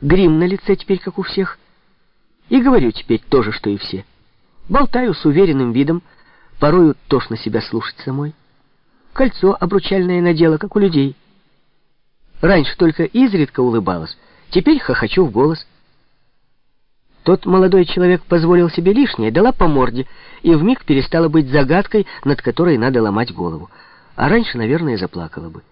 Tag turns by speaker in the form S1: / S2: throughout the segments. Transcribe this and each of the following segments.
S1: Грим на лице теперь, как у всех. И говорю теперь то же, что и все. Болтаю с уверенным видом, порою тошно себя слушать самой. Кольцо обручальное надела, как у людей. Раньше только изредка улыбалась, теперь хохочу в голос. Тот молодой человек позволил себе лишнее, дала по морде, и вмиг перестала быть загадкой, над которой надо ломать голову. А раньше, наверное, заплакала бы.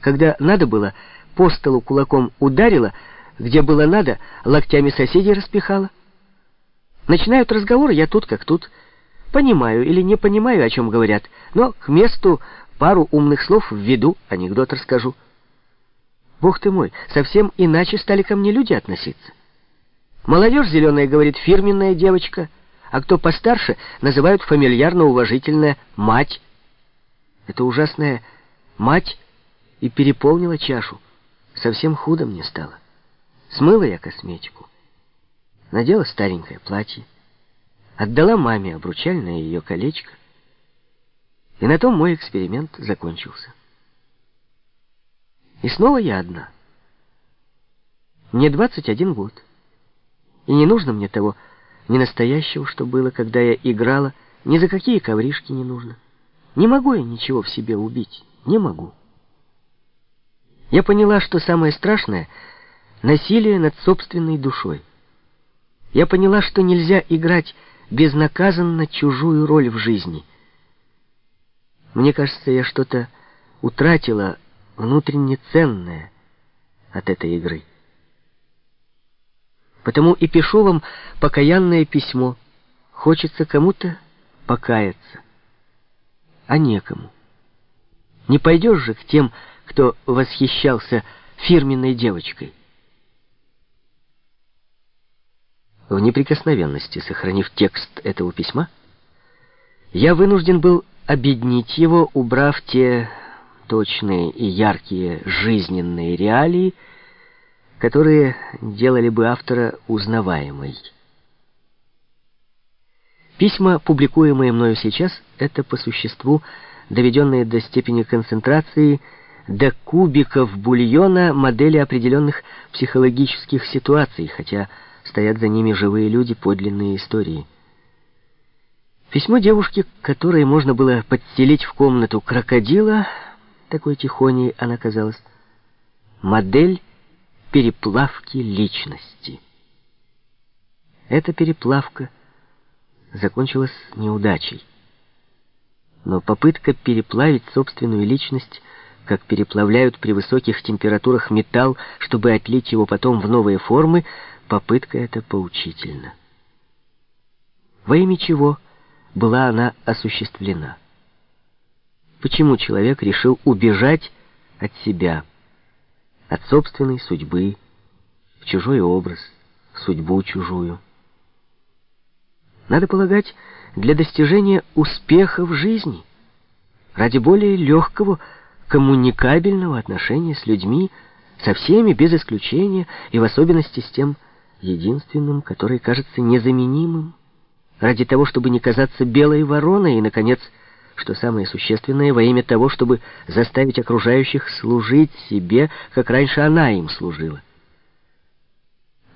S1: Когда надо было, по столу кулаком ударила, где было надо, локтями соседей распихала. Начинают разговор, я тут как тут. Понимаю или не понимаю, о чем говорят, но к месту пару умных слов введу, анекдот расскажу. Бог ты мой, совсем иначе стали ко мне люди относиться. Молодежь зеленая говорит «фирменная девочка», а кто постарше, называют фамильярно-уважительная «мать». Это ужасная «мать» и переполнила чашу. Совсем худо мне стало. Смыла я косметику. Надела старенькое платье. Отдала маме обручальное ее колечко. И на том мой эксперимент закончился. И снова я одна. Мне 21 год. И не нужно мне того ни настоящего, что было, когда я играла, ни за какие ковришки не нужно. Не могу я ничего в себе убить. Не могу. Я поняла, что самое страшное — насилие над собственной душой. Я поняла, что нельзя играть безнаказанно чужую роль в жизни. Мне кажется, я что-то утратила внутренне ценное от этой игры. Потому и пишу вам покаянное письмо. Хочется кому-то покаяться, а некому. Не пойдешь же к тем, кто восхищался фирменной девочкой. В неприкосновенности, сохранив текст этого письма, я вынужден был обеднить его, убрав те точные и яркие жизненные реалии, которые делали бы автора узнаваемой. Письма, публикуемые мною сейчас, это по существу доведенные до степени концентрации до кубиков бульона модели определенных психологических ситуаций, хотя стоят за ними живые люди, подлинные истории. Письмо девушки, которой можно было подселить в комнату крокодила, такой тихоней она казалась, модель переплавки личности. Эта переплавка закончилась неудачей. Но попытка переплавить собственную личность – как переплавляют при высоких температурах металл, чтобы отлить его потом в новые формы, попытка эта поучительна. Во имя чего была она осуществлена? Почему человек решил убежать от себя, от собственной судьбы, в чужой образ, в судьбу чужую? Надо полагать, для достижения успеха в жизни, ради более легкого, коммуникабельного отношения с людьми, со всеми, без исключения, и в особенности с тем единственным, который кажется незаменимым, ради того, чтобы не казаться белой вороной, и, наконец, что самое существенное, во имя того, чтобы заставить окружающих служить себе, как раньше она им служила.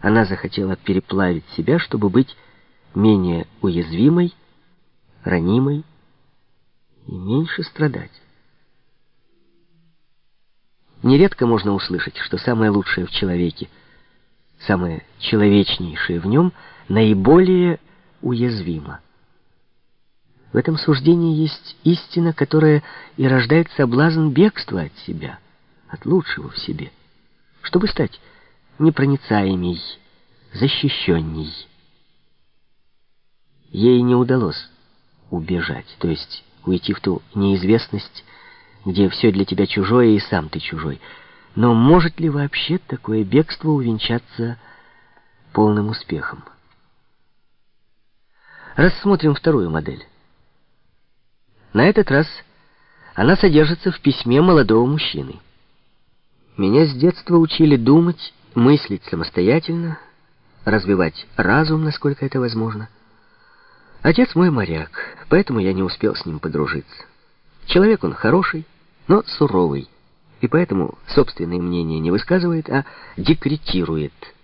S1: Она захотела переплавить себя, чтобы быть менее уязвимой, ранимой и меньше страдать. Нередко можно услышать, что самое лучшее в человеке, самое человечнейшее в нем, наиболее уязвимо. В этом суждении есть истина, которая и рождает соблазн бегства от себя, от лучшего в себе, чтобы стать непроницаемей, защищенней. Ей не удалось убежать, то есть уйти в ту неизвестность, где все для тебя чужое и сам ты чужой. Но может ли вообще такое бегство увенчаться полным успехом? Рассмотрим вторую модель. На этот раз она содержится в письме молодого мужчины. Меня с детства учили думать, мыслить самостоятельно, развивать разум, насколько это возможно. Отец мой моряк, поэтому я не успел с ним подружиться. Человек он хороший, но суровый, и поэтому собственное мнение не высказывает, а декретирует –